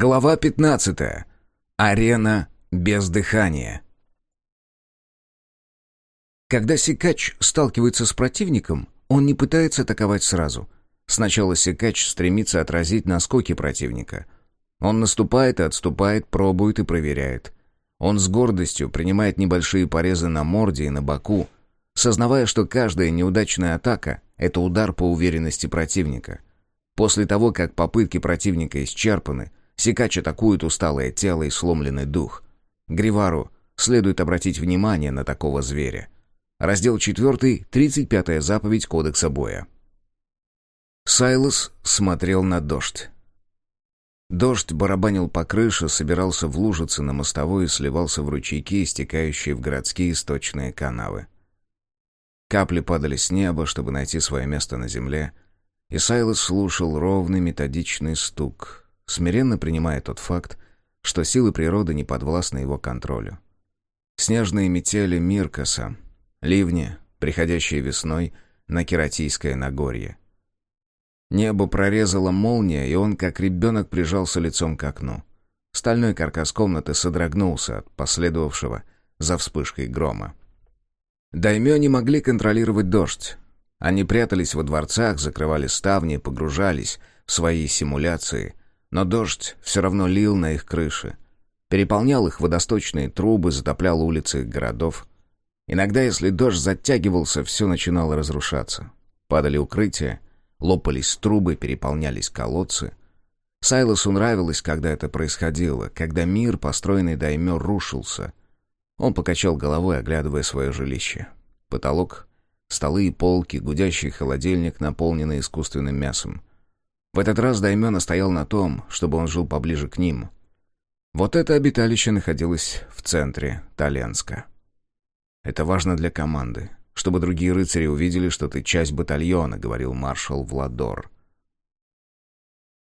Глава 15. Арена без дыхания. Когда Сикач сталкивается с противником, он не пытается атаковать сразу. Сначала Сикач стремится отразить наскоки противника. Он наступает и отступает, пробует и проверяет. Он с гордостью принимает небольшие порезы на морде и на боку, сознавая, что каждая неудачная атака — это удар по уверенности противника. После того, как попытки противника исчерпаны — Сикач атакует усталое тело и сломленный дух. Гривару следует обратить внимание на такого зверя. Раздел 4, 35-я заповедь Кодекса боя. Сайлос смотрел на дождь. Дождь барабанил по крыше, собирался в лужицы на мостовой и сливался в ручейки, истекающие в городские источные канавы. Капли падали с неба, чтобы найти свое место на земле, и Сайлос слушал ровный методичный стук, смиренно принимая тот факт, что силы природы не подвластны его контролю. Снежные метели Миркаса, ливни, приходящие весной на Кератийское Нагорье. Небо прорезала молния, и он, как ребенок, прижался лицом к окну. Стальной каркас комнаты содрогнулся от последовавшего за вспышкой грома. Даймё не могли контролировать дождь. Они прятались во дворцах, закрывали ставни, погружались в свои симуляции, но дождь все равно лил на их крыши. Переполнял их водосточные трубы, затоплял улицы городов. Иногда, если дождь затягивался, все начинало разрушаться. Падали укрытия, лопались трубы, переполнялись колодцы. Сайлосу нравилось, когда это происходило, когда мир, построенный даймё, рушился. Он покачал головой, оглядывая свое жилище. Потолок, столы и полки, гудящий холодильник, наполненный искусственным мясом. В этот раз Даймё настоял на том, чтобы он жил поближе к ним. Вот это обиталище находилось в центре Таленска. «Это важно для команды, чтобы другие рыцари увидели, что ты часть батальона», — говорил маршал Владор.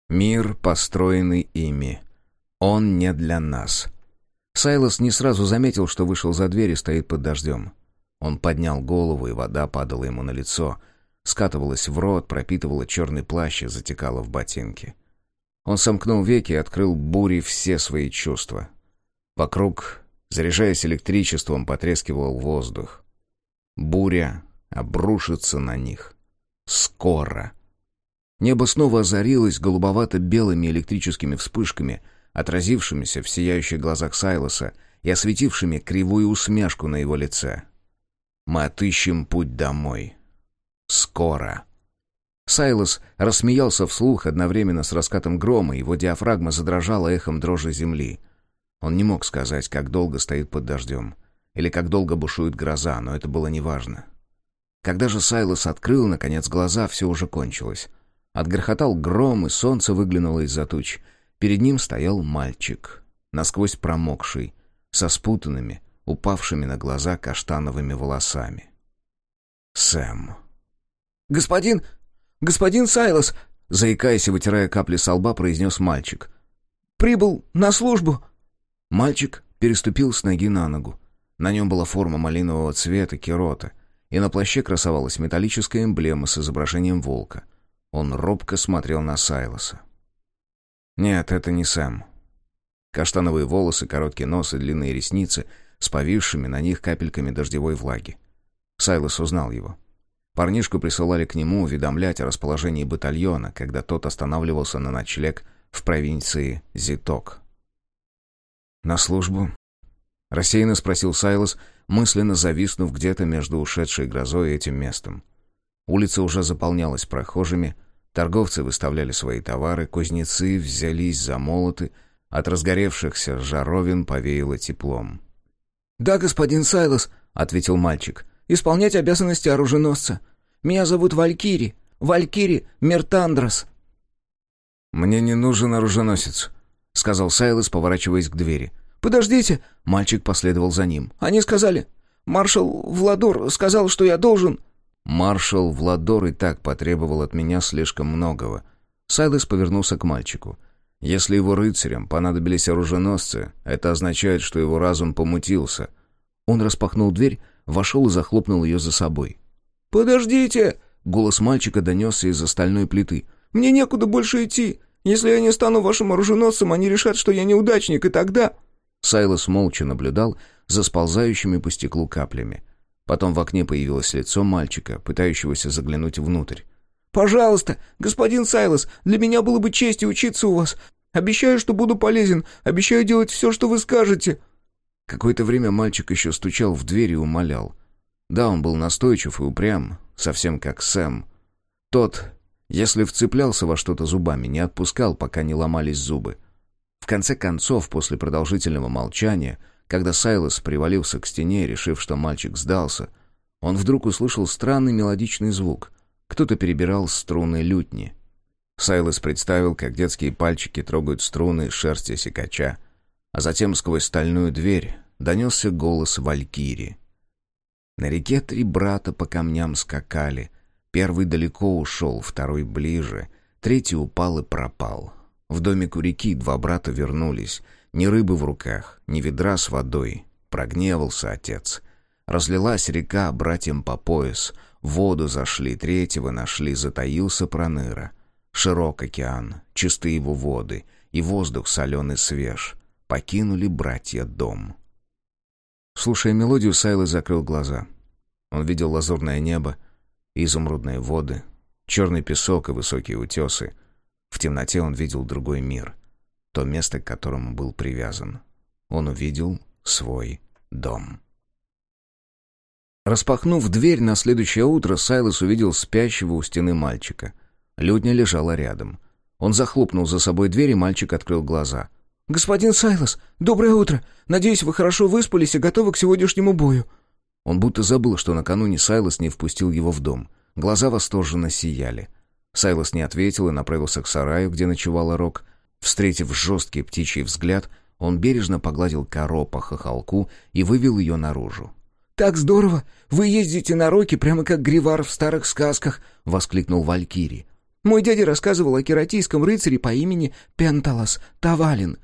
«Мир, построенный ими. Он не для нас». Сайлос не сразу заметил, что вышел за дверь и стоит под дождем. Он поднял голову, и вода падала ему на лицо — скатывалась в рот, пропитывала черный плащ и затекала в ботинки. Он сомкнул веки и открыл бури все свои чувства. Вокруг, заряжаясь электричеством, потрескивал воздух. Буря обрушится на них. Скоро. Небо снова озарилось голубовато-белыми электрическими вспышками, отразившимися в сияющих глазах Сайлоса и осветившими кривую усмешку на его лице. «Мы отыщем путь домой», скоро. Сайлос рассмеялся вслух одновременно с раскатом грома, его диафрагма задрожала эхом дрожи земли. Он не мог сказать, как долго стоит под дождем, или как долго бушует гроза, но это было неважно. Когда же Сайлос открыл, наконец, глаза, все уже кончилось. Отгрохотал гром, и солнце выглянуло из-за туч. Перед ним стоял мальчик, насквозь промокший, со спутанными, упавшими на глаза каштановыми волосами. Сэм. «Господин... господин Сайлос!» Заикаясь и вытирая капли со лба, произнес мальчик. «Прибыл на службу!» Мальчик переступил с ноги на ногу. На нем была форма малинового цвета кирота, и на плаще красовалась металлическая эмблема с изображением волка. Он робко смотрел на Сайлоса. «Нет, это не Сэм». Каштановые волосы, короткий нос и длинные ресницы с повисшими на них капельками дождевой влаги. Сайлос узнал его. Парнишку присылали к нему уведомлять о расположении батальона, когда тот останавливался на ночлег в провинции Зиток. «На службу?» — рассеянно спросил Сайлос, мысленно зависнув где-то между ушедшей грозой и этим местом. Улица уже заполнялась прохожими, торговцы выставляли свои товары, кузнецы взялись за молоты, от разгоревшихся жаровин повеяло теплом. «Да, господин Сайлос», — ответил мальчик, исполнять обязанности оруженосца. Меня зовут Валькири, Валькири Мертандрос». «Мне не нужен оруженосец», — сказал Сайлос, поворачиваясь к двери. «Подождите!» — мальчик последовал за ним. «Они сказали... Маршал Владор сказал, что я должен...» Маршал Владор и так потребовал от меня слишком многого. Сайлос повернулся к мальчику. Если его рыцарям понадобились оруженосцы, это означает, что его разум помутился. Он распахнул дверь, вошел и захлопнул ее за собой. «Подождите!» — голос мальчика донесся из остальной плиты. «Мне некуда больше идти! Если я не стану вашим оруженосцем, они решат, что я неудачник, и тогда...» Сайлос молча наблюдал за сползающими по стеклу каплями. Потом в окне появилось лицо мальчика, пытающегося заглянуть внутрь. «Пожалуйста, господин Сайлос, для меня было бы честью учиться у вас. Обещаю, что буду полезен. Обещаю делать все, что вы скажете». Какое-то время мальчик еще стучал в дверь и умолял. Да, он был настойчив и упрям, совсем как Сэм. Тот, если вцеплялся во что-то зубами, не отпускал, пока не ломались зубы. В конце концов, после продолжительного молчания, когда Сайлос привалился к стене, решив, что мальчик сдался, он вдруг услышал странный мелодичный звук. Кто-то перебирал струны лютни. Сайлос представил, как детские пальчики трогают струны шерсти секача, а затем сквозь стальную дверь донесся голос Валькири. На реке три брата по камням скакали. Первый далеко ушел, второй ближе, третий упал и пропал. В домик у реки два брата вернулись. Ни рыбы в руках, ни ведра с водой. Прогневался отец. Разлилась река братьям по пояс. В воду зашли, третьего нашли, затаился проныра. Широк океан, чисты его воды, и воздух соленый свеж. Покинули братья дом. Слушая мелодию, Сайлы закрыл глаза. Он видел лазурное небо, изумрудные воды, черный песок и высокие утесы — в темноте он видел другой мир, то место, к которому был привязан. Он увидел свой дом. Распахнув дверь на следующее утро, Сайлос увидел спящего у стены мальчика. Людня лежала рядом. Он захлопнул за собой дверь, и мальчик открыл глаза. «Господин Сайлос, доброе утро! Надеюсь, вы хорошо выспались и готовы к сегодняшнему бою». Он будто забыл, что накануне Сайлос не впустил его в дом. Глаза восторженно сияли. Сайлос не ответил и направился к сараю, где ночевала Рок. Встретив жесткий птичий взгляд, он бережно погладил коро по хохолку и вывел ее наружу. «Так здорово! Вы ездите на Роке прямо как Гривар в старых сказках!» — воскликнул Валькири. «Мой дядя рассказывал о кератийском рыцаре по имени Пенталас Тавалин,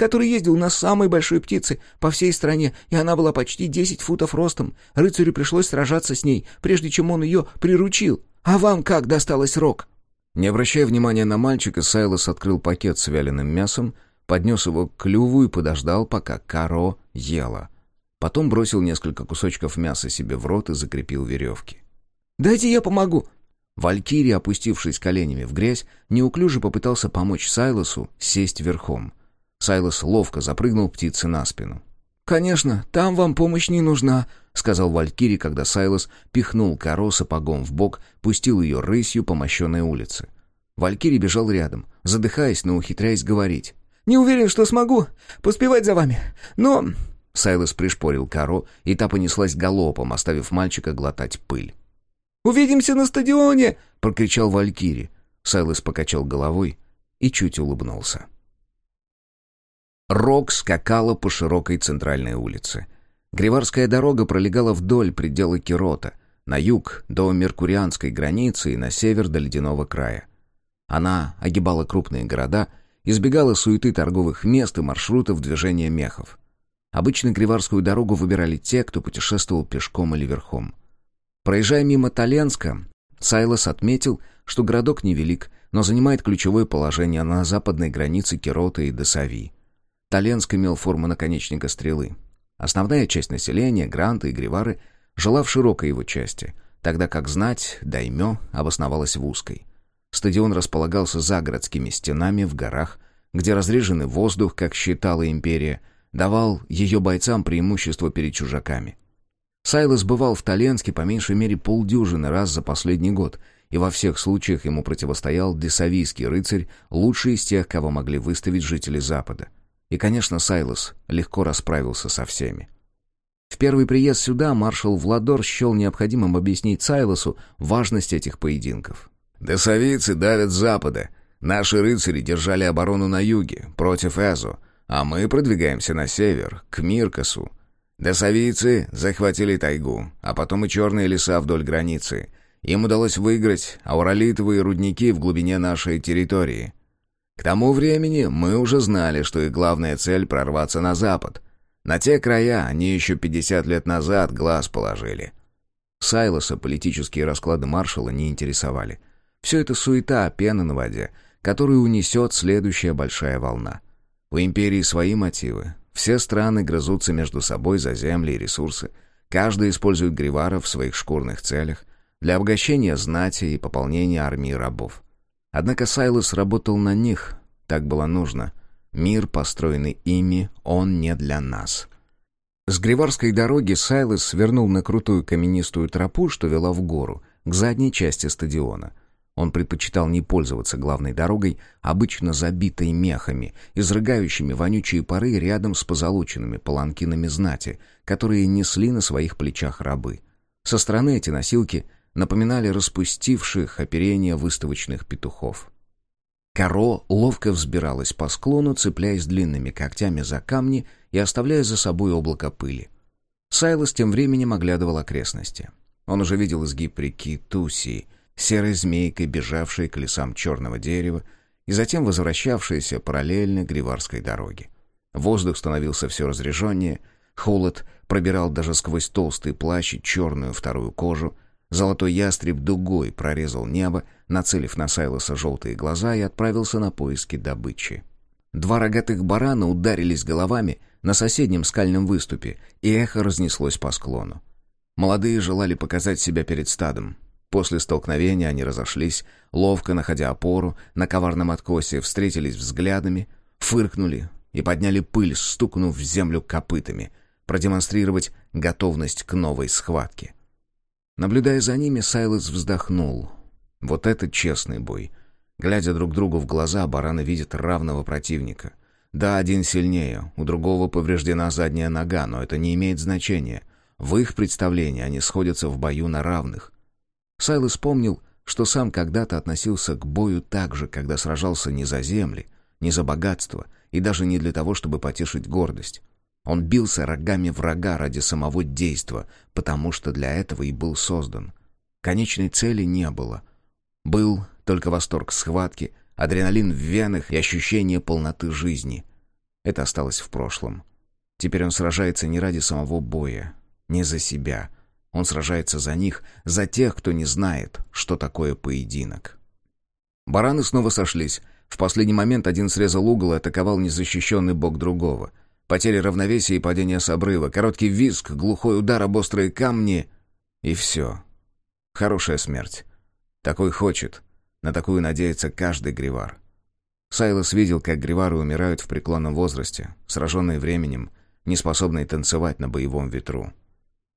который ездил на самой большой птице по всей стране, и она была почти десять футов ростом. Рыцарю пришлось сражаться с ней, прежде чем он ее приручил. А вам как досталось Рок?» Не обращая внимания на мальчика, Сайлос открыл пакет с вяленым мясом, поднес его к клюву и подождал, пока Каро ела. Потом бросил несколько кусочков мяса себе в рот и закрепил веревки. «Дайте я помогу!» Валькирия, опустившись коленями в грязь, неуклюже попытался помочь Сайлосу сесть верхом. Сайлос ловко запрыгнул птице на спину. «Конечно, там вам помощь не нужна», — сказал Валькири, когда Сайлос пихнул коро сапогом в бок, пустил ее рысью по мощенной улице. Валькири бежал рядом, задыхаясь, но ухитряясь говорить. «Не уверен, что смогу поспевать за вами, но...» Сайлос пришпорил коро, и та понеслась галопом, оставив мальчика глотать пыль. «Увидимся на стадионе!» — прокричал Валькири. Сайлос покачал головой и чуть улыбнулся. Рок скакала по широкой центральной улице. Гриварская дорога пролегала вдоль предела Кирота, на юг до Меркурианской границы и на север до Ледяного края. Она огибала крупные города, избегала суеты торговых мест и маршрутов движения мехов. Обычно Гриварскую дорогу выбирали те, кто путешествовал пешком или верхом. Проезжая мимо Таленска, Сайлос отметил, что городок невелик, но занимает ключевое положение на западной границе Кирота и Десави. Таленск имел форму наконечника стрелы. Основная часть населения, гранты и гривары, жила в широкой его части, тогда как знать, даймё, обосновалась в узкой. Стадион располагался за городскими стенами в горах, где разреженный воздух, как считала империя, давал ее бойцам преимущество перед чужаками. Сайлос бывал в Таленске по меньшей мере полдюжины раз за последний год, и во всех случаях ему противостоял десавийский рыцарь, лучший из тех, кого могли выставить жители Запада — и, конечно, Сайлос легко расправился со всеми. В первый приезд сюда маршал Владор счел необходимым объяснить Сайлосу важность этих поединков. «Десавийцы давят с запада. Наши рыцари держали оборону на юге, против Эзо, а мы продвигаемся на север, к Миркасу. Десавийцы захватили тайгу, а потом и черные леса вдоль границы. Им удалось выиграть ауралитовые рудники в глубине нашей территории. К тому времени мы уже знали, что их главная цель — прорваться на запад. На те края они еще 50 лет назад глаз положили. Сайлоса политические расклады маршала не интересовали. Все это суета, пена на воде. которую унесет следующая большая волна. У империи свои мотивы. Все страны грызутся между собой за земли и ресурсы. Каждый использует гриваров в своих шкурных целях для обогащения знати и пополнения армии рабов. Однако Сайлос работал на них, так было нужно. Мир, построенный ими, он не для нас. С Гриварской дороги Сайлос свернул на крутую каменистую тропу, что вела в гору, к задней части стадиона. Он предпочитал не пользоваться главной дорогой, обычно забитой мехами, изрыгающими вонючие пары рядом с позолоченными паланкинами знати, которые несли на своих плечах рабы. Со стороны эти носилки напоминали распустивших оперение выставочных петухов. Коро ловко взбиралась по склону, цепляясь длинными когтями за камни и оставляя за собой облако пыли. Сайлос тем временем оглядывал окрестности. Он уже видел изгиб реки Туси, серой змейкой, бежавшей к лесам черного дерева, и затем возвращавшейся параллельно Гриварской дороге. Воздух становился все разреженнее, холод пробирал даже сквозь толстый плащ и черную вторую кожу, золотой ястреб дугой прорезал небо, нацелив на Сайлоса желтые глаза и отправился на поиски добычи. Два рогатых барана ударились головами на соседнем скальном выступе, и эхо разнеслось по склону. Молодые желали показать себя перед стадом. После столкновения они разошлись, ловко находя опору, на коварном откосе встретились взглядами, фыркнули и подняли пыль, стукнув в землю копытами, продемонстрировать готовность к новой схватке. Наблюдая за ними, Сайлос вздохнул. Вот это честный бой. Глядя друг другу в глаза, бараны видят равного противника. Да, один сильнее, у другого повреждена задняя нога, но это не имеет значения. В их представлении они сходятся в бою на равных. Сайлос помнил, что сам когда-то относился к бою так же, когда сражался не за земли, не за богатство и даже не для того, чтобы потешить гордость. Он бился рогами врага ради самого действа, потому что для этого и был создан. Конечной цели не было. Был только восторг схватки, адреналин в венах и ощущение полноты жизни. Это осталось в прошлом. Теперь он сражается не ради самого боя, не за себя. Он сражается за них, за тех, кто не знает, что такое поединок. Бараны снова сошлись. В последний момент один срезал угол и атаковал незащищенный бок другого. Потеря равновесия и падение с обрыва, короткий визг, глухой удар об острые камни — и все. Хорошая смерть. Такой хочет. На такую надеется каждый гривар. Сайлос видел, как гривары умирают в преклонном возрасте, сраженные временем, неспособные танцевать на боевом ветру.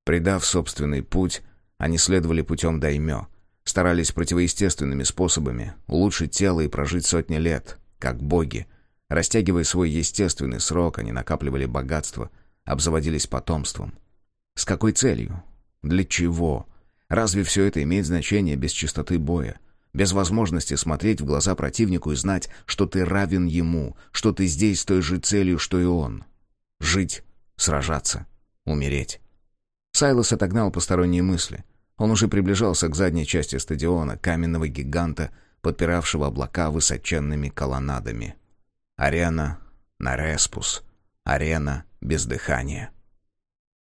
Предав собственный путь, они следовали путем даймё, старались противоестественными способами улучшить тело и прожить сотни лет, как боги. Растягивая свой естественный срок, они накапливали богатство, обзаводились потомством. С какой целью? Для чего? Разве все это имеет значение без чистоты боя? Без возможности смотреть в глаза противнику и знать, что ты равен ему, что ты здесь с той же целью, что и он. Жить, сражаться, умереть. Сайлос отогнал посторонние мысли. Он уже приближался к задней части стадиона, каменного гиганта, подпиравшего облака высоченными колоннадами. Арена Нареспус. Арена без дыхания.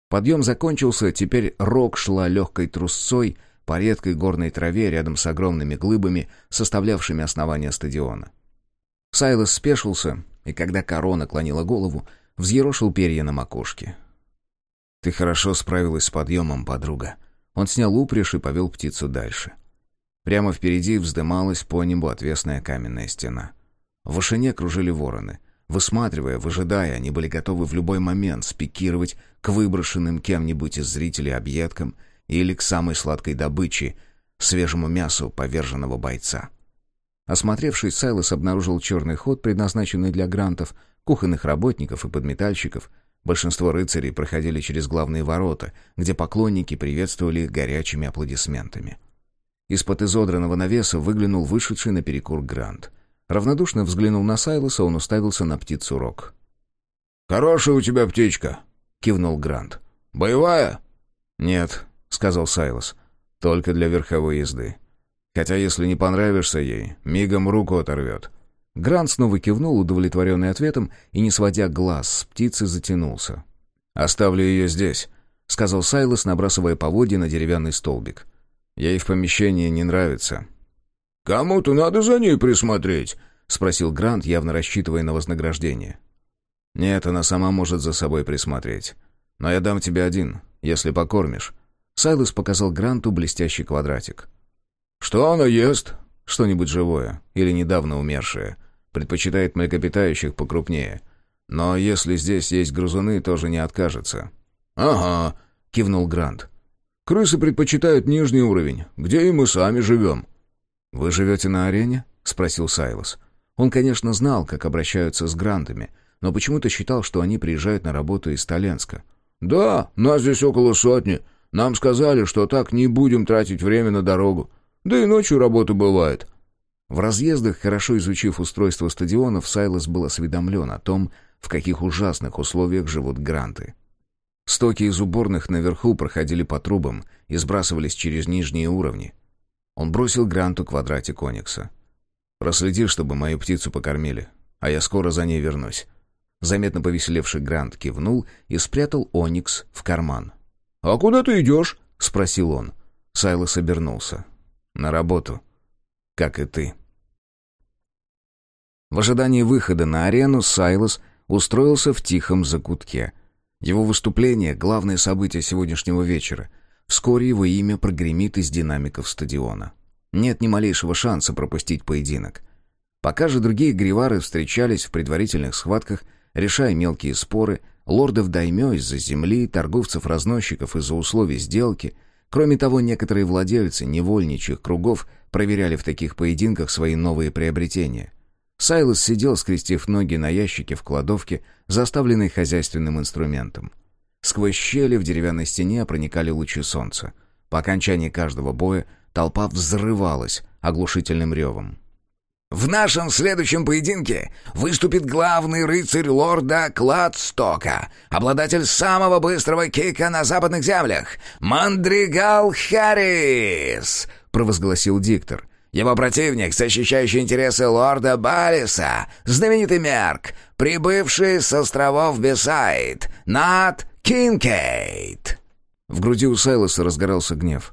Подъем закончился, теперь рок шла легкой трусцой по редкой горной траве рядом с огромными глыбами, составлявшими основание стадиона. Сайлос спешился, и когда корона клонила голову, взъерошил перья на макушке. «Ты хорошо справилась с подъемом, подруга». Он снял упряжь и повел птицу дальше. Прямо впереди вздымалась по небу отвесная каменная стена. В вышине кружили вороны. Высматривая, выжидая, они были готовы в любой момент спикировать к выброшенным кем-нибудь из зрителей объедкам или к самой сладкой добыче, свежему мясу поверженного бойца. Осмотревшись, Сайлос обнаружил черный ход, предназначенный для грантов, кухонных работников и подметальщиков, Большинство рыцарей проходили через главные ворота, где поклонники приветствовали их горячими аплодисментами. Из-под изодранного навеса выглянул вышедший наперекур Грант. Равнодушно взглянул на Сайлоса, он уставился на птицу Рок. «Хорошая у тебя птичка», — кивнул Грант. «Боевая?» «Нет», — сказал Сайлос, — «только для верховой езды. Хотя если не понравишься ей, мигом руку оторвет. Грант снова кивнул, удовлетворенный ответом, и, не сводя глаз с птицы, затянулся. «Оставлю ее здесь», — сказал Сайлос, набрасывая поводья на деревянный столбик. «Ей в помещении не нравится». «Кому-то надо за ней присмотреть», спросил Грант, явно рассчитывая на вознаграждение. «Нет, она сама может за собой присмотреть. Но я дам тебе один, если покормишь». Сайлус показал Гранту блестящий квадратик. «Что она ест?» «Что-нибудь живое или недавно умершее. Предпочитает млекопитающих покрупнее. Но если здесь есть грызуны, тоже не откажется». «Ага», — кивнул Грант. «Крысы предпочитают нижний уровень, где и мы сами живем». «Вы живете на арене?» — спросил Сайлос. Он, конечно, знал, как обращаются с грантами, но почему-то считал, что они приезжают на работу из Толенска. «Да, нас здесь около сотни. Нам сказали, что так не будем тратить время на дорогу. Да и ночью работа бывает». В разъездах, хорошо изучив устройство стадионов, Сайлос был осведомлен о том, в каких ужасных условиях живут гранты. Стоки из уборных наверху проходили по трубам и сбрасывались через нижние уровни. Он бросил Гранту квадратик Оникса. «Проследи, чтобы мою птицу покормили, а я скоро за ней вернусь». Заметно повеселевший Грант кивнул и спрятал Оникс в карман. «А куда ты идешь?» — спросил он. Сайлос обернулся. «На работу. Как и ты». В ожидании выхода на арену Сайлос устроился в тихом закутке. Его выступление — главное событие сегодняшнего вечера — Вскоре его имя прогремит из динамиков стадиона. Нет ни малейшего шанса пропустить поединок. Пока же другие гривары встречались в предварительных схватках, решая мелкие споры, лордов даймё из-за земли, торговцев-разносчиков из-за условий сделки. Кроме того, некоторые владельцы невольничьих кругов проверяли в таких поединках свои новые приобретения. Сайлос сидел, скрестив ноги на ящике в кладовке, заставленной хозяйственным инструментом. Сквозь щели в деревянной стене проникали лучи солнца. По окончании каждого боя толпа взрывалась оглушительным ревом. «В нашем следующем поединке выступит главный рыцарь лорда Кладстока, обладатель самого быстрого кика на западных землях, Мандригал Харрис!» — провозгласил диктор. Его противник, защищающий интересы лорда Балиса, знаменитый Мерк, прибывший с островов Бесайд, Над Кинкейт!» В груди у Сайлоса разгорался гнев.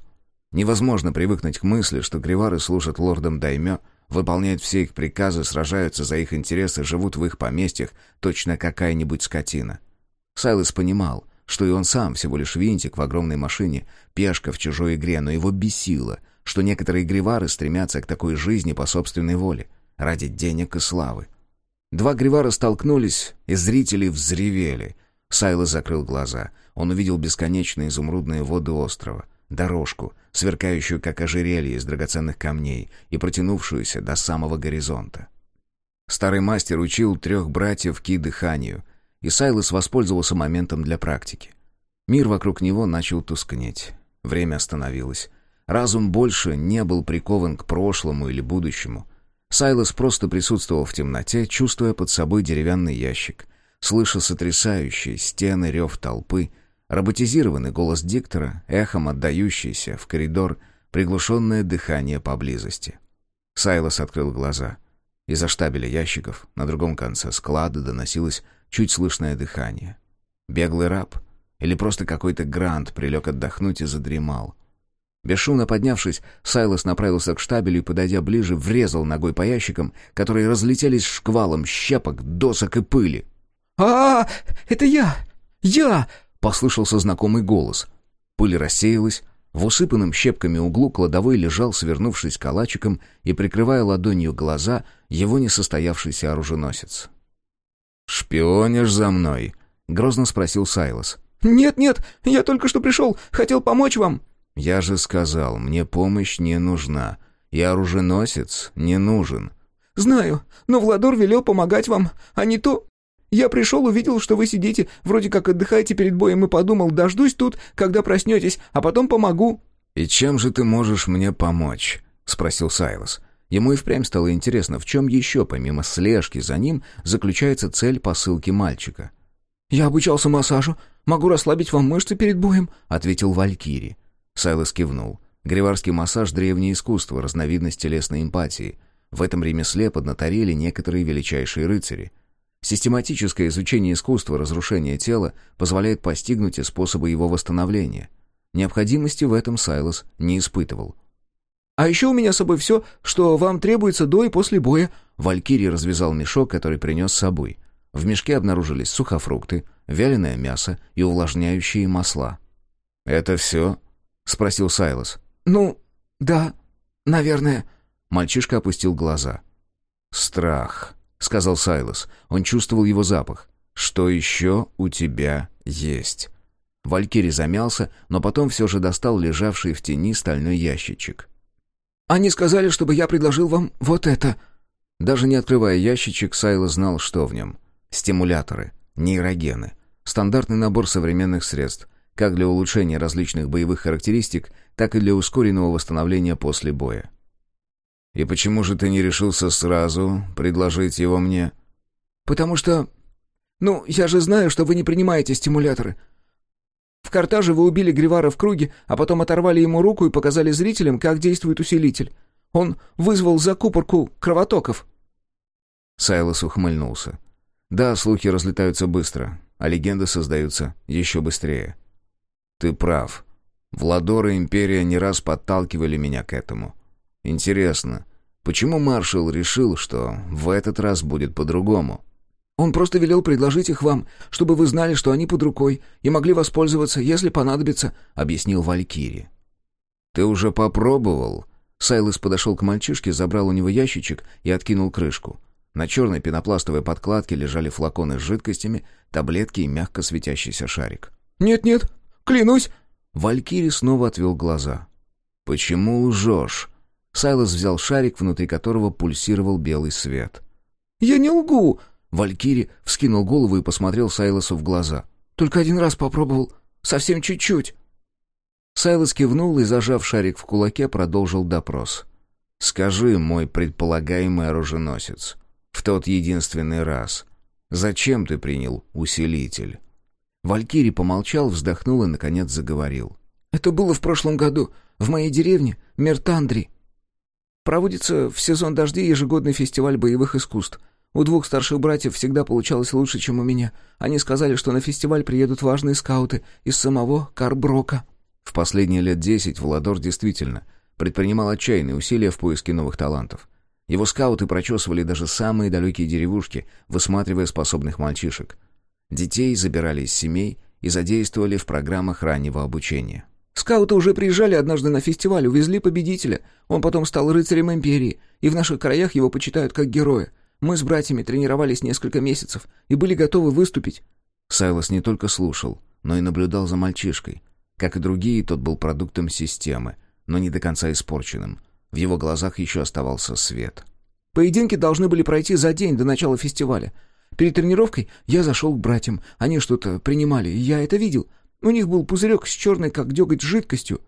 Невозможно привыкнуть к мысли, что гривары служат лордам Даймё, выполняют все их приказы, сражаются за их интересы, живут в их поместьях, точно какая-нибудь скотина. Сайлос понимал, что и он сам всего лишь винтик в огромной машине, пешка в чужой игре, но его бесило, что некоторые гривары стремятся к такой жизни по собственной воле, ради денег и славы. Два гривара столкнулись, и зрители взревели — Сайлос закрыл глаза. Он увидел бесконечные изумрудные воды острова, дорожку, сверкающую как ожерелье из драгоценных камней и протянувшуюся до самого горизонта. Старый мастер учил трех братьев ки дыханию, и Сайлос воспользовался моментом для практики. Мир вокруг него начал тускнеть. Время остановилось. Разум больше не был прикован к прошлому или будущему. Сайлос просто присутствовал в темноте, чувствуя под собой деревянный ящик — слыша сотрясающие стены рев толпы, роботизированный голос диктора, эхом отдающийся в коридор, приглушенное дыхание поблизости. Сайлос открыл глаза. Из-за штабеля ящиков на другом конце склада доносилось чуть слышное дыхание. Беглый раб или просто какой-то грант прилег отдохнуть и задремал. Бесшумно поднявшись, Сайлос направился к штабелю и, подойдя ближе, врезал ногой по ящикам, которые разлетелись шквалом щепок, досок и пыли а, Это я! Я!» — послышался знакомый голос. Пыль рассеялась. В усыпанном щепками углу кладовой лежал, свернувшись калачиком и прикрывая ладонью глаза, его несостоявшийся оруженосец. «Шпионишь за мной?» — грозно спросил Сайлос. «Нет-нет, я только что пришел, хотел помочь вам». «Я же сказал, мне помощь не нужна, и оруженосец не нужен». «Знаю, но Владор велел помогать вам, а не то...» Я пришел, увидел, что вы сидите, вроде как отдыхаете перед боем, и подумал, дождусь тут, когда проснетесь, а потом помогу». «И чем же ты можешь мне помочь?» — спросил Сайлос. Ему и впрямь стало интересно, в чем еще, помимо слежки за ним, заключается цель посылки мальчика. «Я обучался массажу. Могу расслабить вам мышцы перед боем», — ответил Валькири. Сайлос кивнул. Гриварский массаж — древнее искусство, разновидность телесной эмпатии. В этом ремесле поднаторели некоторые величайшие рыцари — Систематическое изучение искусства разрушения тела позволяет постигнуть и способы его восстановления. Необходимости в этом Сайлос не испытывал. А еще у меня с собой все, что вам требуется до и после боя». Валькирий развязал мешок, который принес с собой. В мешке обнаружились сухофрукты, вяленое мясо и увлажняющие масла. «Это все?» — спросил Сайлос. «Ну, да, наверное». Мальчишка опустил глаза. «Страх», — сказал Сайлос. Он чувствовал его запах. «Что еще у тебя есть?» Валькирий замялся, но потом все же достал лежавший в тени стальной ящичек. «Они сказали, чтобы я предложил вам вот это». Даже не открывая ящичек, Сайло знал, что в нем. Стимуляторы, нейрогены, стандартный набор современных средств, как для улучшения различных боевых характеристик, так и для ускоренного восстановления после боя. «И почему же ты не решился сразу предложить его мне?» «Потому что... Ну, я же знаю, что вы не принимаете стимуляторы. В Картаже вы убили Гривара в круге, а потом оторвали ему руку и показали зрителям, как действует усилитель. Он вызвал закупорку кровотоков». Сайлос ухмыльнулся. «Да, слухи разлетаются быстро, а легенды создаются еще быстрее. Ты прав. Владор и Империя не раз подталкивали меня к этому. Интересно, почему маршал решил, что в этот раз будет по-другому?» Он просто велел предложить их вам, чтобы вы знали, что они под рукой и могли воспользоваться, если понадобится», — объяснил Валькири. «Ты уже попробовал?» Сайлос подошел к мальчишке, забрал у него ящичек и откинул крышку. На черной пенопластовой подкладке лежали флаконы с жидкостями, таблетки и мягко светящийся шарик. «Нет-нет, клянусь!» Валькири снова отвел глаза. «Почему лжешь?» Сайлос взял шарик, внутри которого пульсировал белый свет. «Я не лгу!» Валькири вскинул голову и посмотрел Сайлосу в глаза. «Только один раз попробовал. Совсем чуть-чуть». Сайлос кивнул и, зажав шарик в кулаке, продолжил допрос. «Скажи, мой предполагаемый оруженосец, в тот единственный раз, зачем ты принял усилитель?» Валькири помолчал, вздохнул и, наконец, заговорил. «Это было в прошлом году, в моей деревне, Мертандри. Проводится в сезон дождей ежегодный фестиваль боевых искусств. У двух старших братьев всегда получалось лучше, чем у меня. Они сказали, что на фестиваль приедут важные скауты из самого Карброка». В последние лет десять Владор действительно предпринимал отчаянные усилия в поиске новых талантов. Его скауты прочесывали даже самые далекие деревушки, высматривая способных мальчишек. Детей забирали из семей и задействовали в программах раннего обучения. Скауты уже приезжали однажды на фестиваль, увезли победителя. Он потом стал рыцарем империи, и в наших краях его почитают как героя. Мы с братьями тренировались несколько месяцев и были готовы выступить». Сайлос не только слушал, но и наблюдал за мальчишкой. Как и другие, тот был продуктом системы, но не до конца испорченным. В его глазах еще оставался свет. «Поединки должны были пройти за день до начала фестиваля. Перед тренировкой я зашел к братьям. Они что-то принимали, и я это видел. У них был пузырек с черной, как деготь, жидкостью.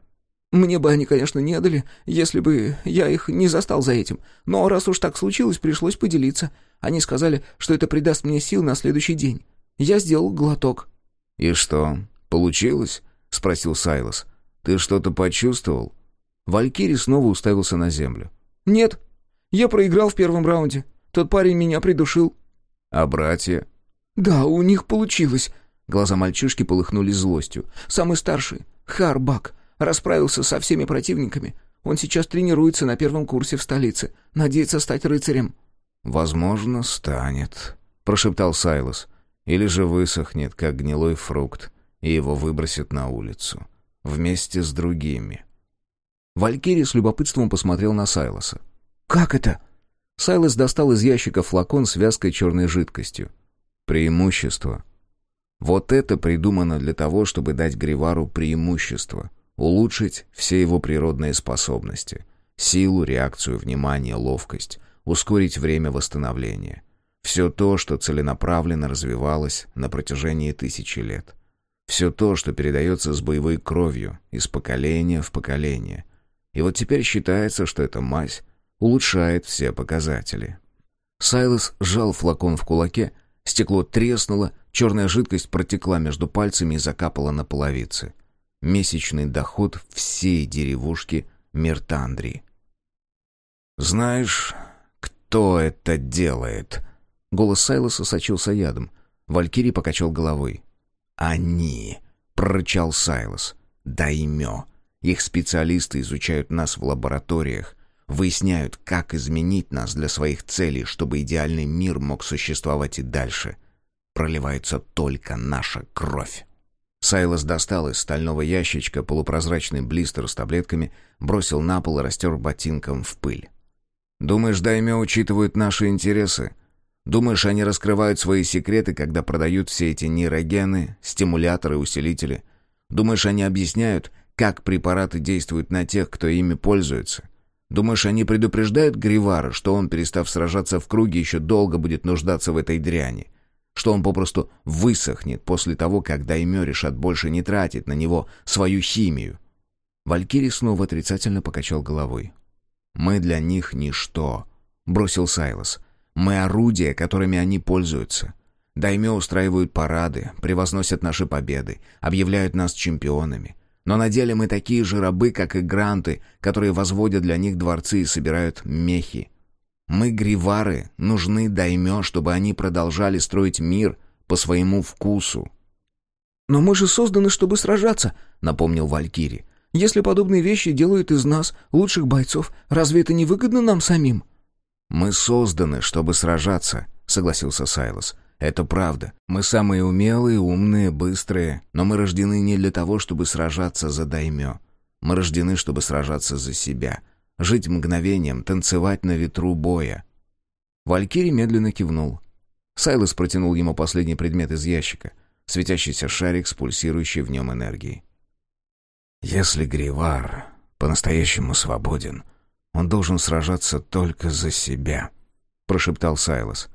Мне бы они, конечно, не дали, если бы я их не застал за этим. Но раз уж так случилось, пришлось поделиться. Они сказали, что это придаст мне сил на следующий день. Я сделал глоток». «И что, получилось?» — спросил Сайлос. «Ты что-то почувствовал?» Валькири снова уставился на землю. «Нет. Я проиграл в первом раунде. Тот парень меня придушил». «А братья?» «Да, у них получилось». Глаза мальчишки полыхнули злостью. «Самый старший, Харбак, Расправился со всеми противниками. Он сейчас тренируется на первом курсе в столице. Надеется стать рыцарем». «Возможно, станет», — прошептал Сайлос. «Или же высохнет, как гнилой фрукт, и его выбросят на улицу. Вместе с другими». Валькирий с любопытством посмотрел на Сайлоса. «Как это?» Сайлос достал из ящика флакон с вязкой черной жидкостью. «Преимущество. Вот это придумано для того, чтобы дать Гривару преимущество улучшить все его природные способности, силу, реакцию, внимание, ловкость, ускорить время восстановления. Все то, что целенаправленно развивалось на протяжении тысячи лет. Все то, что передается с боевой кровью из поколения в поколение. И вот теперь считается, что эта мазь улучшает все показатели. Сайлос сжал флакон в кулаке, стекло треснуло, черная жидкость протекла между пальцами и закапала на половицы месячный доход всей деревушки Мертандри. «Знаешь, кто это делает?» Голос Сайлоса сочился ядом. Валькирий покачал головой. «Они!» — прорычал Сайлос. «Даймё! Их специалисты изучают нас в лабораториях, выясняют, как изменить нас для своих целей, чтобы идеальный мир мог существовать и дальше. Проливается только наша кровь. Сайлос достал из стального ящичка полупрозрачный блистер с таблетками, бросил на пол и растер ботинком в пыль. «Думаешь, Даймё учитывают наши интересы? Думаешь, они раскрывают свои секреты, когда продают все эти нейрогены, стимуляторы, усилители? Думаешь, они объясняют, как препараты действуют на тех, кто ими пользуется? Думаешь, они предупреждают Гривара, что он, перестав сражаться в круге, еще долго будет нуждаться в этой дряни?» что он попросту высохнет после того, как Даймё решат больше не тратить на него свою химию. Валькирий снова отрицательно покачал головой. «Мы для них ничто», — бросил Сайлос. «Мы орудия, которыми они пользуются. Даймё устраивают парады, превозносят наши победы, объявляют нас чемпионами. Но на деле мы такие же рабы, как и гранты, которые возводят для них дворцы и собирают мехи. Мы, гривары, нужны даймё, чтобы они продолжали строить мир по своему вкусу. «Но мы же созданы, чтобы сражаться», — напомнил Валькири. «Если подобные вещи делают из нас лучших бойцов, разве это не выгодно нам самим?» «Мы созданы, чтобы сражаться», — согласился Сайлос. «Это правда. Мы самые умелые, умные, быстрые, но мы рождены не для того, чтобы сражаться за даймё. Мы рождены, чтобы сражаться за себя, жить мгновением, танцевать на ветру боя. Валькирий медленно кивнул. Сайлос протянул ему последний предмет из ящика, светящийся шарик с пульсирующей в нем энергией. «Если Гривар по-настоящему свободен, он должен сражаться только за себя», — прошептал Сайлос.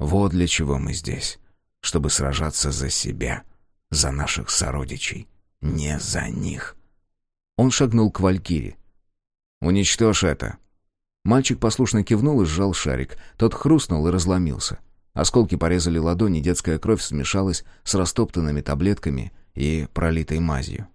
«Вот для чего мы здесь, чтобы сражаться за себя, за наших сородичей, не за них». Он шагнул к Валькире. «Уничтожь это!» Мальчик послушно кивнул и сжал шарик. Тот хрустнул и разломился. Осколки порезали ладони, детская кровь смешалась с растоптанными таблетками и пролитой мазью.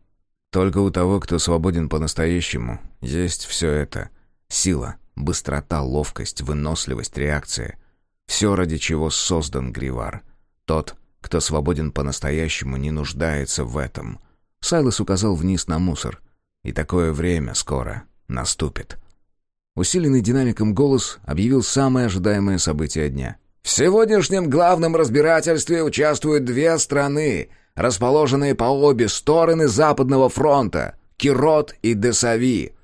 Только у того, кто свободен по-настоящему, есть все это. Сила, быстрота, ловкость, выносливость, реакция. Все, ради чего создан Гривар. Тот, кто свободен по-настоящему, не нуждается в этом. Сайлос указал вниз на мусор. И такое время скоро наступит. Усиленный динамиком голос объявил самое ожидаемое событие дня. В сегодняшнем главном разбирательстве участвуют две страны, расположенные по обе стороны Западного фронта — Кирот и Десави.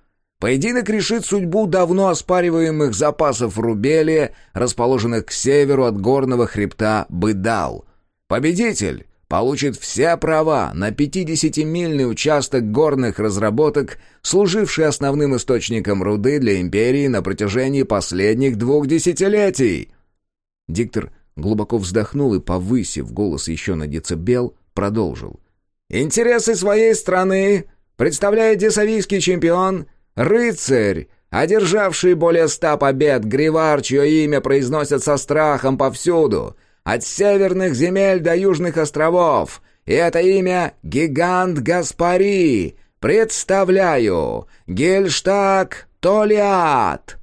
Поединок решит судьбу давно оспариваемых запасов рубелия, расположенных к северу от горного хребта Быдал. Победитель получит все права на 50-мильный участок горных разработок, служивший основным источником руды для империи на протяжении последних двух десятилетий. Диктор глубоко вздохнул и, повысив голос еще на децибел, продолжил. «Интересы своей страны представляет десавийский чемпион, рыцарь, одержавший более ста побед, Гривар, чье имя произносят со страхом повсюду» от северных земель до южных островов. И это имя — Гигант Гаспари. Представляю, Гельштаг Толиат.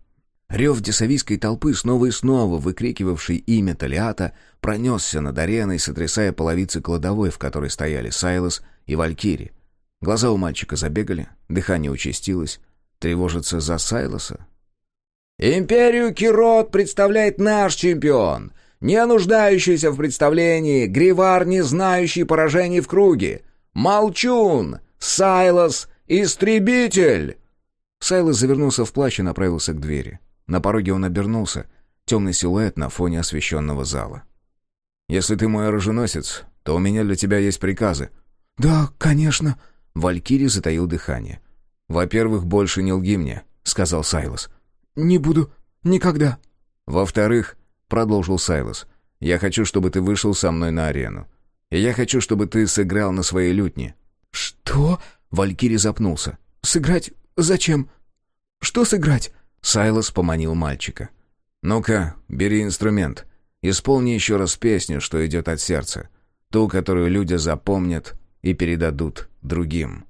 Рев десавийской толпы, снова и снова выкрикивавший имя Толиата, пронесся над ареной, сотрясая половицы кладовой, в которой стояли Сайлос и Валькири. Глаза у мальчика забегали, дыхание участилось. Тревожится за Сайлоса? «Империю Кирот представляет наш чемпион, не нуждающийся в представлении, Гривар, не знающий поражений в круге. Молчун! Сайлос! Истребитель!» Сайлос завернулся в плащ и направился к двери. На пороге он обернулся, темный силуэт на фоне освещенного зала. «Если ты мой оруженосец, то у меня для тебя есть приказы». «Да, конечно». Валькирий затаил дыхание. «Во-первых, больше не лги мне», — сказал Сайлос. «Не буду. Никогда». «Во-вторых, — продолжил Сайлос. «Я хочу, чтобы ты вышел со мной на арену. И я хочу, чтобы ты сыграл на своей лютне». «Что?» — Валькири запнулся. «Сыграть? Зачем? Что сыграть?» Сайлос поманил мальчика. «Ну-ка, бери инструмент. Исполни еще раз песню, что идет от сердца. Ту, которую люди запомнят и передадут другим».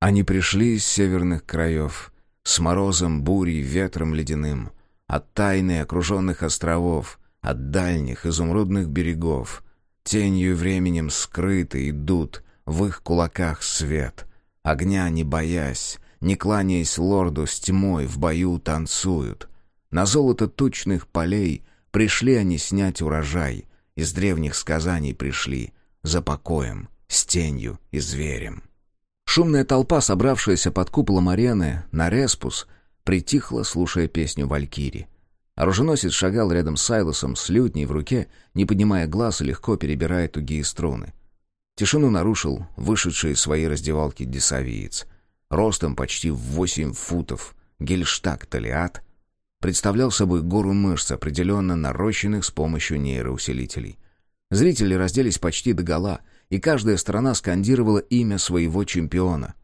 Они пришли из северных краев, с морозом, бурей, ветром ледяным от тайны окруженных островов, от дальних изумрудных берегов. Тенью и временем скрыты идут в их кулаках свет. Огня не боясь, не кланяясь лорду с тьмой, в бою танцуют. На золото тучных полей пришли они снять урожай, из древних сказаний пришли, за покоем, с тенью и зверем. Шумная толпа, собравшаяся под куполом арены на Респус, притихла, слушая песню Валькири. Оруженосец шагал рядом с Сайлосом с лютней в руке, не поднимая глаз и легко перебирая тугие струны. Тишину нарушил вышедший из своей раздевалки десавиец. Ростом почти в восемь футов, гельштаг Талиат, представлял собой гору мышц, определенно нарощенных с помощью нейроусилителей. Зрители разделись почти до гола, и каждая сторона скандировала имя своего чемпиона.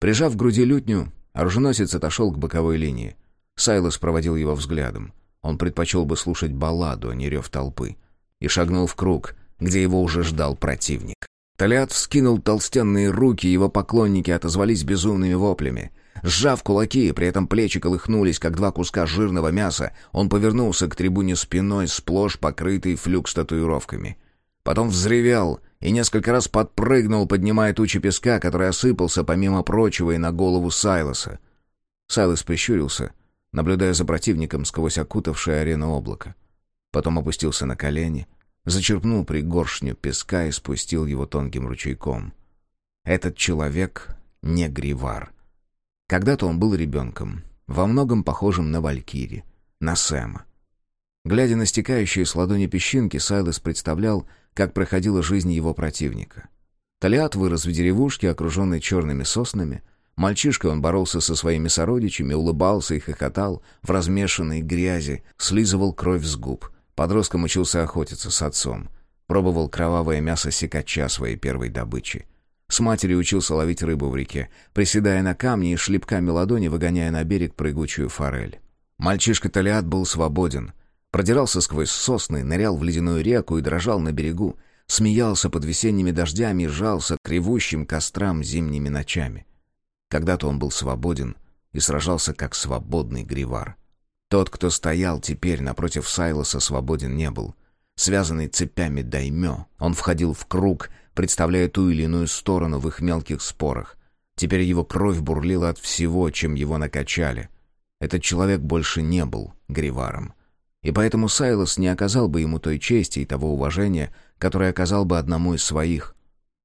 Прижав к груди лютню, оруженосец отошел к боковой линии. Сайлос проводил его взглядом. Он предпочел бы слушать балладу, а не рев толпы. И шагнул в круг, где его уже ждал противник. Толиат вскинул толстенные руки, его поклонники отозвались безумными воплями. Сжав кулаки, при этом плечи колыхнулись, как два куска жирного мяса, он повернулся к трибуне спиной, сплошь покрытой флюкс-татуировками. Потом взревел и несколько раз подпрыгнул, поднимая тучи песка, который осыпался, помимо прочего, и на голову Сайлоса. Сайлос прищурился, наблюдая за противником сквозь окутавшее арену облако. Потом опустился на колени, зачерпнул пригоршню песка и спустил его тонким ручейком. Этот человек не Гривар. Когда-то он был ребенком, во многом похожим на Валькири, на Сэма. Глядя на стекающие с ладони песчинки, Сайлос представлял, как проходила жизнь его противника. Талиат вырос в деревушке, окруженной черными соснами. Мальчишкой он боролся со своими сородичами, улыбался и хохотал в размешанной грязи, слизывал кровь с губ. Подростком учился охотиться с отцом. Пробовал кровавое мясо секача своей первой добычи. С матерью учился ловить рыбу в реке, приседая на камни и шлепками ладони выгоняя на берег прыгучую форель. Мальчишка Талиат был свободен — Продирался сквозь сосны, нырял в ледяную реку и дрожал на берегу, смеялся под весенними дождями и жался к ревущим кострам зимними ночами. Когда-то он был свободен и сражался как свободный гривар. Тот, кто стоял теперь напротив Сайлоса, свободен не был. Связанный цепями даймё, он входил в круг, представляя ту или иную сторону в их мелких спорах. Теперь его кровь бурлила от всего, чем его накачали. Этот человек больше не был гриваром. И поэтому Сайлос не оказал бы ему той чести и того уважения, которое оказал бы одному из своих.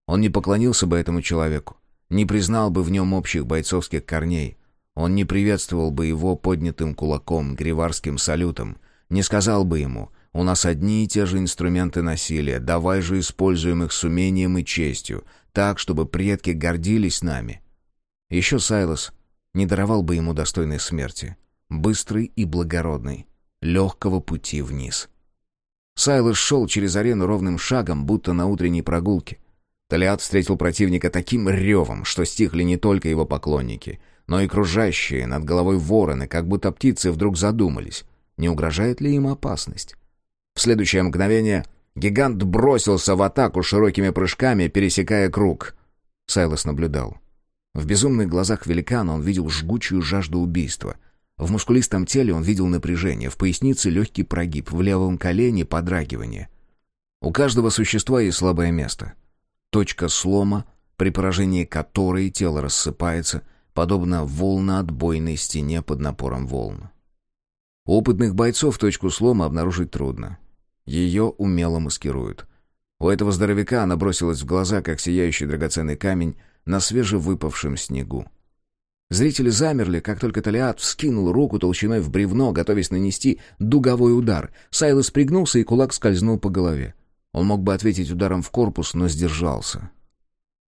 Он не поклонился бы этому человеку, не признал бы в нем общих бойцовских корней. Он не приветствовал бы его поднятым кулаком, гриварским салютом, не сказал бы ему «У нас одни и те же инструменты насилия, давай же используем их с умением и честью, так, чтобы предки гордились нами». Еще Сайлос не даровал бы ему достойной смерти, быстрый и благородный, легкого пути вниз. Сайлос шел через арену ровным шагом, будто на утренней прогулке. Талиат встретил противника таким ревом, что стихли не только его поклонники, но и кружащие над головой вороны, как будто птицы вдруг задумались, не угрожает ли им опасность. В следующее мгновение гигант бросился в атаку широкими прыжками, пересекая круг. Сайлос наблюдал. В безумных глазах великана он видел жгучую жажду убийства — в мускулистом теле он видел напряжение, в пояснице легкий прогиб, в левом колене подрагивание. У каждого существа есть слабое место. Точка слома, при поражении которой тело рассыпается, подобно волноотбойной стене под напором волн. У опытных бойцов точку слома обнаружить трудно. Ее умело маскируют. У этого здоровяка она бросилась в глаза, как сияющий драгоценный камень на свежевыпавшем снегу. Зрители замерли, как только Талиат вскинул руку толщиной в бревно, готовясь нанести дуговой удар. Сайлос пригнулся, и кулак скользнул по голове. Он мог бы ответить ударом в корпус, но сдержался.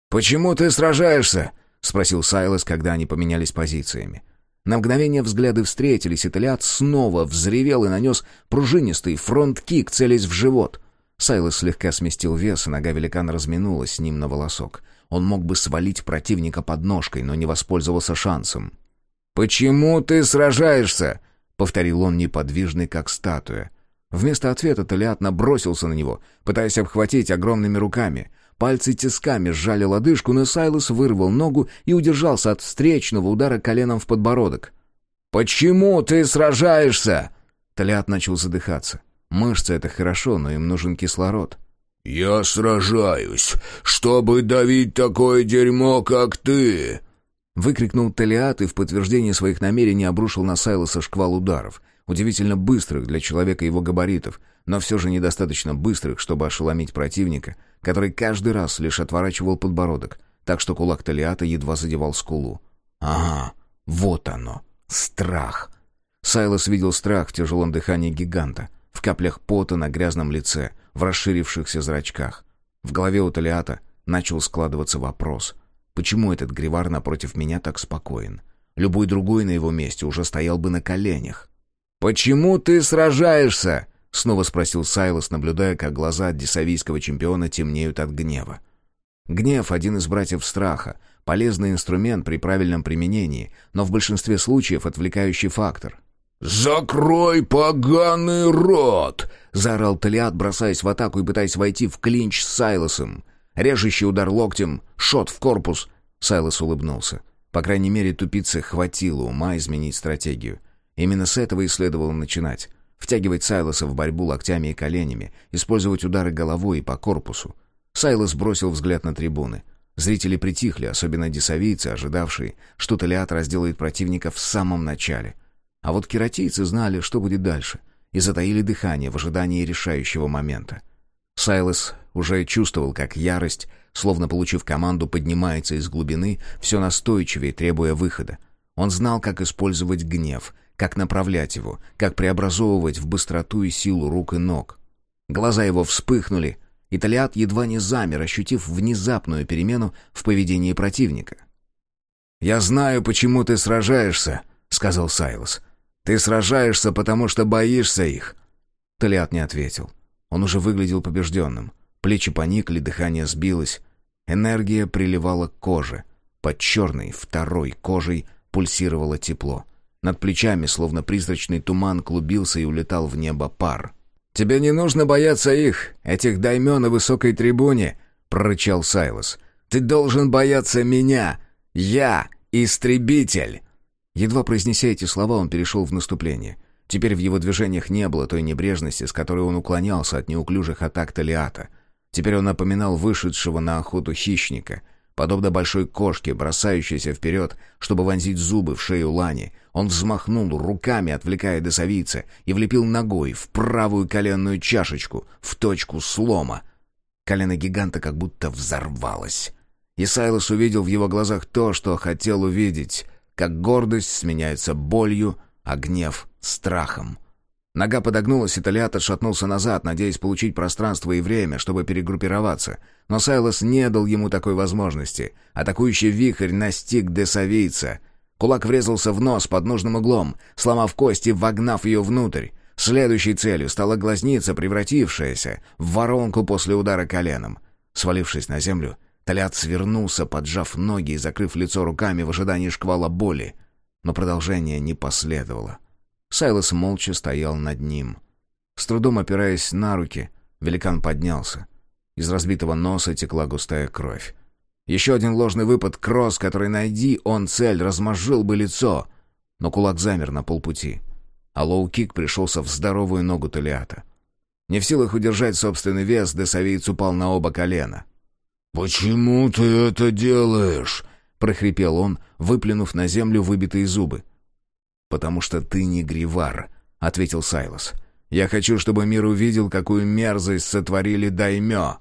«Почему ты сражаешься?» — спросил Сайлос, когда они поменялись позициями. На мгновение взгляды встретились, и Талиат снова взревел и нанес пружинистый фронт-кик, целясь в живот. Сайлос слегка сместил вес, и нога великана разминулась с ним на волосок. Он мог бы свалить противника под ножкой, но не воспользовался шансом. «Почему ты сражаешься?» — повторил он неподвижный, как статуя. Вместо ответа Толиат набросился на него, пытаясь обхватить огромными руками. Пальцы тисками сжали лодыжку, но Сайлос вырвал ногу и удержался от встречного удара коленом в подбородок. «Почему ты сражаешься?» Толиат начал задыхаться. Мышцы — это хорошо, но им нужен кислород. «Я сражаюсь, чтобы давить такое дерьмо, как ты!» Выкрикнул Талиат и в подтверждение своих намерений обрушил на Сайлоса шквал ударов, удивительно быстрых для человека его габаритов, но все же недостаточно быстрых, чтобы ошеломить противника, который каждый раз лишь отворачивал подбородок, так что кулак Талиата едва задевал скулу. «Ага, вот оно, страх!» Сайлос видел страх в тяжелом дыхании гиганта, в каплях пота на грязном лице, в расширившихся зрачках. В голове у Талиата начал складываться вопрос. Почему этот гривар напротив меня так спокоен? Любой другой на его месте уже стоял бы на коленях. «Почему ты сражаешься?» — снова спросил Сайлос, наблюдая, как глаза десавийского чемпиона темнеют от гнева. Гнев — один из братьев страха, полезный инструмент при правильном применении, но в большинстве случаев отвлекающий фактор. «Закрой поганый рот!» — заорал Талиат, бросаясь в атаку и пытаясь войти в клинч с Сайлосом. Режущий удар локтем, шот в корпус. Сайлос улыбнулся. По крайней мере, тупице хватило ума изменить стратегию. Именно с этого и следовало начинать. Втягивать Сайлоса в борьбу локтями и коленями, использовать удары головой и по корпусу. Сайлос бросил взгляд на трибуны. Зрители притихли, особенно десавийцы, ожидавшие, что Талиат разделает противника в самом начале. А вот кератийцы знали, что будет дальше, и затаили дыхание в ожидании решающего момента. Сайлос уже чувствовал, как ярость, словно получив команду, поднимается из глубины, все настойчивее, требуя выхода. Он знал, как использовать гнев, как направлять его, как преобразовывать в быстроту и силу рук и ног. Глаза его вспыхнули, и Талиат едва не замер, ощутив внезапную перемену в поведении противника. «Я знаю, почему ты сражаешься», — сказал Сайлос. Ты сражаешься, потому что боишься их». Талиат не ответил. Он уже выглядел побежденным. Плечи поникли, дыхание сбилось. Энергия приливала к коже. Под черной, второй кожей пульсировало тепло. Над плечами, словно призрачный туман, клубился и улетал в небо пар. «Тебе не нужно бояться их, этих даймен на высокой трибуне», — прорычал Сайлос. «Ты должен бояться меня! Я — истребитель!» Едва произнеся эти слова, он перешел в наступление. Теперь в его движениях не было той небрежности, с которой он уклонялся от неуклюжих атак Талиата. Теперь он напоминал вышедшего на охоту хищника. Подобно большой кошке, бросающейся вперед, чтобы вонзить зубы в шею Лани, он взмахнул руками, отвлекая досовица, и влепил ногой в правую коленную чашечку, в точку слома. Колено гиганта как будто взорвалось. И Сайлос увидел в его глазах то, что хотел увидеть как гордость сменяется болью, а гнев — страхом. Нога подогнулась, и Талиат отшатнулся назад, надеясь получить пространство и время, чтобы перегруппироваться. Но Сайлос не дал ему такой возможности. Атакующий вихрь настиг десавийца. Кулак врезался в нос под нужным углом, сломав кость и вогнав ее внутрь. Следующей целью стала глазница, превратившаяся в воронку после удара коленом. Свалившись на землю, Талиат свернулся, поджав ноги и закрыв лицо руками в ожидании шквала боли. Но продолжение не последовало. Сайлос молча стоял над ним. С трудом опираясь на руки, великан поднялся. Из разбитого носа текла густая кровь. Еще один ложный выпад кросс, который найди он цель, размозжил бы лицо. Но кулак замер на полпути. А лоу-кик пришелся в здоровую ногу Талиата. Не в силах удержать собственный вес, Десавиец упал на оба колена. «Почему ты это делаешь?» — прохрипел он, выплюнув на землю выбитые зубы. «Потому что ты не гривар», — ответил Сайлос. «Я хочу, чтобы мир увидел, какую мерзость сотворили даймё».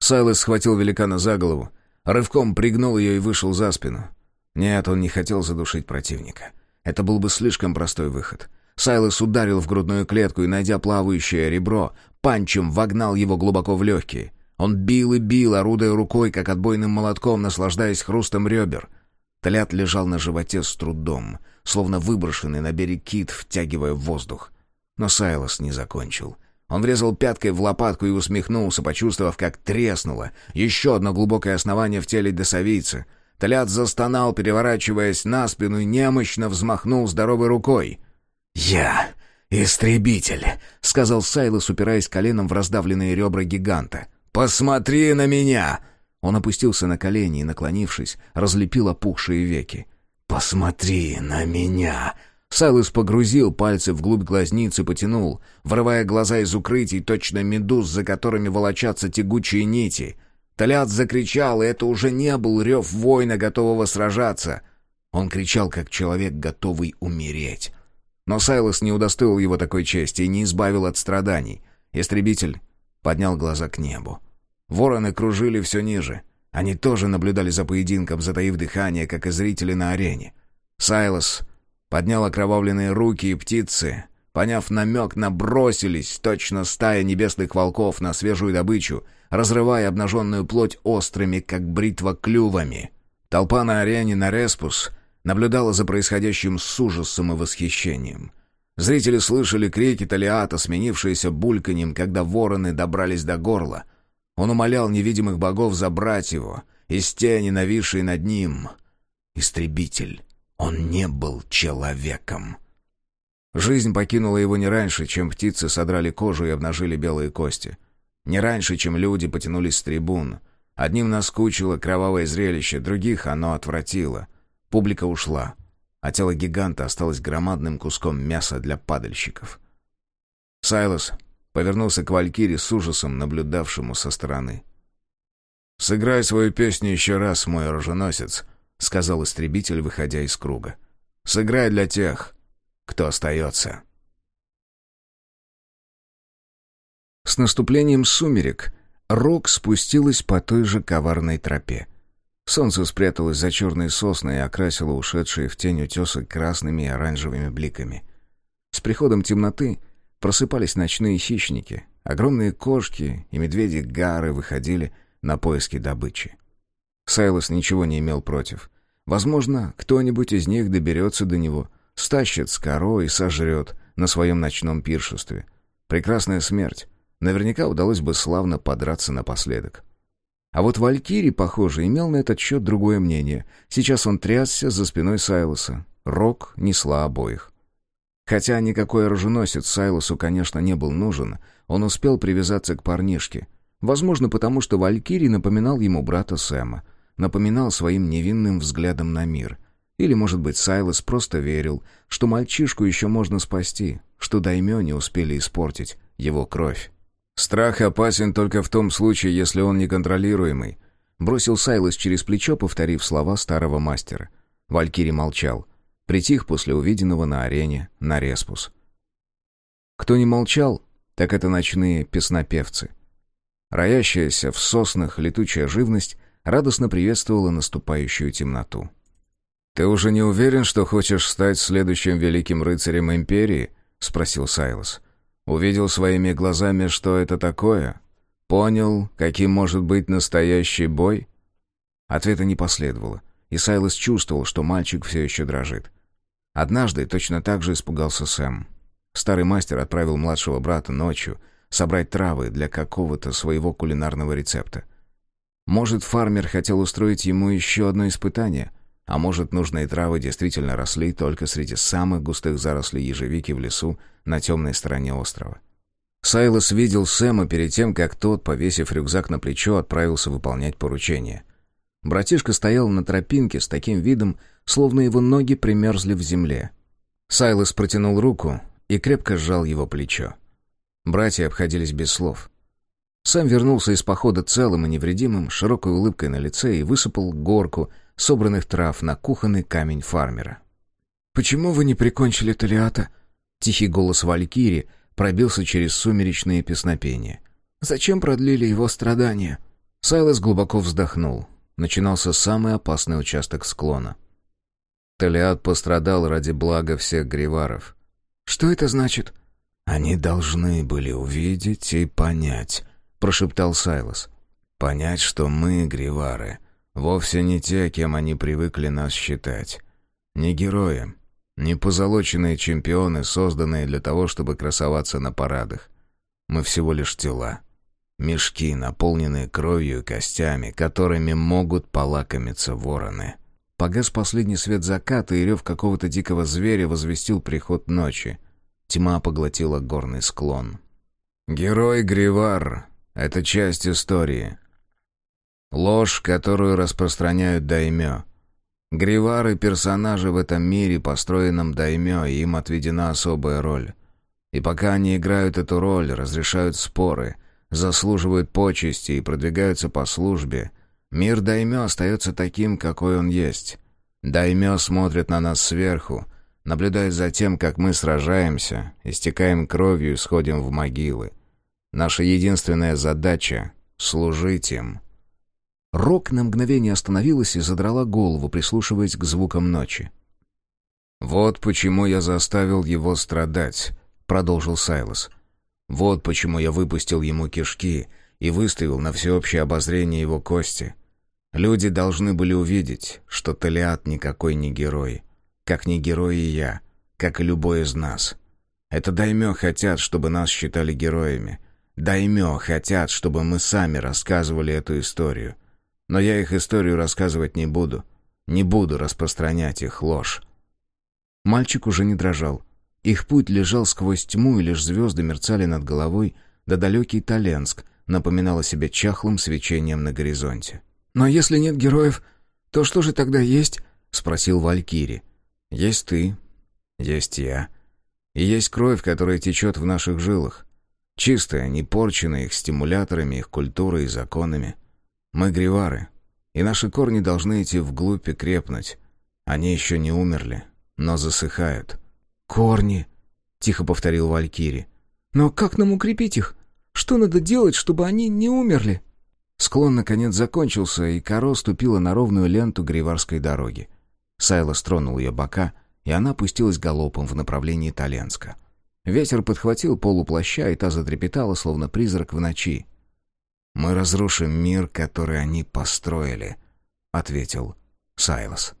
Сайлос схватил великана за голову, рывком пригнул ее и вышел за спину. Нет, он не хотел задушить противника. Это был бы слишком простой выход. Сайлос ударил в грудную клетку и, найдя плавающее ребро, панчем вогнал его глубоко в легкие — он бил и бил, орудуя рукой, как отбойным молотком, наслаждаясь хрустом ребер. Тлят лежал на животе с трудом, словно выброшенный на берег кит, втягивая воздух. Но Сайлос не закончил. Он врезал пяткой в лопатку и усмехнулся, почувствовав, как треснуло еще одно глубокое основание в теле досовийца. Тлят застонал, переворачиваясь на спину, и немощно взмахнул здоровой рукой. «Я истребитель», — сказал Сайлос, упираясь коленом в раздавленные ребра гиганта. «Посмотри на меня!» Он опустился на колени и, наклонившись, разлепил опухшие веки. «Посмотри на меня!» Сайлус погрузил пальцы вглубь глазницы, потянул, вырывая глаза из укрытий, точно медуз, за которыми волочатся тягучие нити. Толят закричал, и это уже не был рев воина, готового сражаться. Он кричал, как человек, готовый умереть. Но Сайлос не удостоил его такой чести и не избавил от страданий. Истребитель поднял глаза к небу. Вороны кружили все ниже. Они тоже наблюдали за поединком, затаив дыхание, как и зрители на арене. Сайлос поднял окровавленные руки, и птицы, поняв намек, набросились, точно стая небесных волков, на свежую добычу, разрывая обнаженную плоть острыми, как бритва, клювами. Толпа на арене на Респус наблюдала за происходящим с ужасом и восхищением. Зрители слышали крики Талиата, сменившиеся бульканьем, когда вороны добрались до горла. Он умолял невидимых богов забрать его из тени, нависшей над ним. Истребитель. Он не был человеком. Жизнь покинула его не раньше, чем птицы содрали кожу и обнажили белые кости. Не раньше, чем люди потянулись с трибун. Одним наскучило кровавое зрелище, других оно отвратило. Публика ушла, а тело гиганта осталось громадным куском мяса для падальщиков. Сайлос повернулся к Валькире с ужасом, наблюдавшему со стороны. «Сыграй свою песню еще раз, мой оруженосец», — сказал истребитель, выходя из круга. «Сыграй для тех, кто остается». С наступлением сумерек Рок спустилась по той же коварной тропе. Солнце спряталось за черные сосны и окрасило ушедшие в тень утесы красными и оранжевыми бликами. С приходом темноты просыпались ночные хищники. Огромные кошки и медведи-гары выходили на поиски добычи. Сайлос ничего не имел против. Возможно, кто-нибудь из них доберется до него, стащит с коро и сожрет на своем ночном пиршестве. Прекрасная смерть. Наверняка удалось бы славно подраться напоследок. А вот Валькири, похоже, имел на этот счет другое мнение. Сейчас он трясся за спиной Сайлоса. Рок несла обоих. Хотя никакой оруженосец Сайлосу, конечно, не был нужен, он успел привязаться к парнишке. Возможно, потому что Валькири напоминал ему брата Сэма. Напоминал своим невинным взглядом на мир. Или, может быть, Сайлос просто верил, что мальчишку еще можно спасти, что даймё не успели испортить его кровь. «Страх опасен только в том случае, если он неконтролируемый», бросил Сайлос через плечо, повторив слова старого мастера. Валькири молчал. Притих после увиденного на арене на Респус. Кто не молчал, так это ночные песнопевцы. Роящаяся в соснах летучая живность радостно приветствовала наступающую темноту. «Ты уже не уверен, что хочешь стать следующим великим рыцарем Империи?» — спросил Сайлос. Увидел своими глазами, что это такое? Понял, каким может быть настоящий бой? Ответа не последовало, и Сайлос чувствовал, что мальчик все еще дрожит. Однажды точно так же испугался Сэм. Старый мастер отправил младшего брата ночью собрать травы для какого-то своего кулинарного рецепта. Может, фармер хотел устроить ему еще одно испытание — а может, нужные травы действительно росли только среди самых густых зарослей ежевики в лесу на темной стороне острова. Сайлос видел Сэма перед тем, как тот, повесив рюкзак на плечо, отправился выполнять поручение. Братишка стоял на тропинке с таким видом, словно его ноги примерзли в земле. Сайлос протянул руку и крепко сжал его плечо. Братья обходились без слов. Сэм вернулся из похода целым и невредимым, широкой улыбкой на лице и высыпал горку собранных трав на кухонный камень фармера. «Почему вы не прикончили Талиата?» Тихий голос Валькири пробился через сумеречные песнопения. «Зачем продлили его страдания?» Сайлос глубоко вздохнул. Начинался самый опасный участок склона. Талиат пострадал ради блага всех гриваров. «Что это значит?» «Они должны были увидеть и понять», — прошептал Сайлос. «Понять, что мы, гривары, вовсе не те, кем они привыкли нас считать. Не герои, не позолоченные чемпионы, созданные для того, чтобы красоваться на парадах. Мы всего лишь тела. Мешки, наполненные кровью и костями, которыми могут полакомиться вороны. Погас последний свет заката, и рев какого-то дикого зверя возвестил приход ночи. Тьма поглотила горный склон. «Герой Гривар — это часть истории. Ложь, которую распространяют даймё. Гривары — персонажи в этом мире, построенном даймё, и им отведена особая роль. И пока они играют эту роль, разрешают споры, заслуживают почести и продвигаются по службе, мир даймё остается таким, какой он есть. Даймё смотрит на нас сверху, наблюдает за тем, как мы сражаемся, истекаем кровью и сходим в могилы. Наша единственная задача — служить им». Рок на мгновение остановилась и задрала голову, прислушиваясь к звукам ночи. «Вот почему я заставил его страдать», — продолжил Сайлос. «Вот почему я выпустил ему кишки и выставил на всеобщее обозрение его кости. Люди должны были увидеть, что Талиат никакой не герой. Как не герой и я, как и любой из нас. Это даймё хотят, чтобы нас считали героями. Даймё хотят, чтобы мы сами рассказывали эту историю. Но я их историю рассказывать не буду. Не буду распространять их ложь. Мальчик уже не дрожал. Их путь лежал сквозь тьму, и лишь звезды мерцали над головой, да далекий Таленск напоминал о себе чахлым свечением на горизонте. «Но если нет героев, то что же тогда есть?» — спросил Валькири. «Есть ты, есть я, и есть кровь, которая течет в наших жилах. Чистая, не порченная их стимуляторами, их культурой и законами. Мы гривары, и наши корни должны идти вглубь и крепнуть. Они еще не умерли, но засыхают». «Корни», — тихо повторил Валькири. «Но как нам укрепить их? Что надо делать, чтобы они не умерли?» Склон, наконец, закончился, и Каро ступила на ровную ленту гриварской дороги. Сайла стронул ее бока, и она опустилась галопом в направлении Таленска. Ветер подхватил полуплаща, и та затрепетала, словно призрак в ночи. «Мы разрушим мир, который они построили», — ответил Сайлос.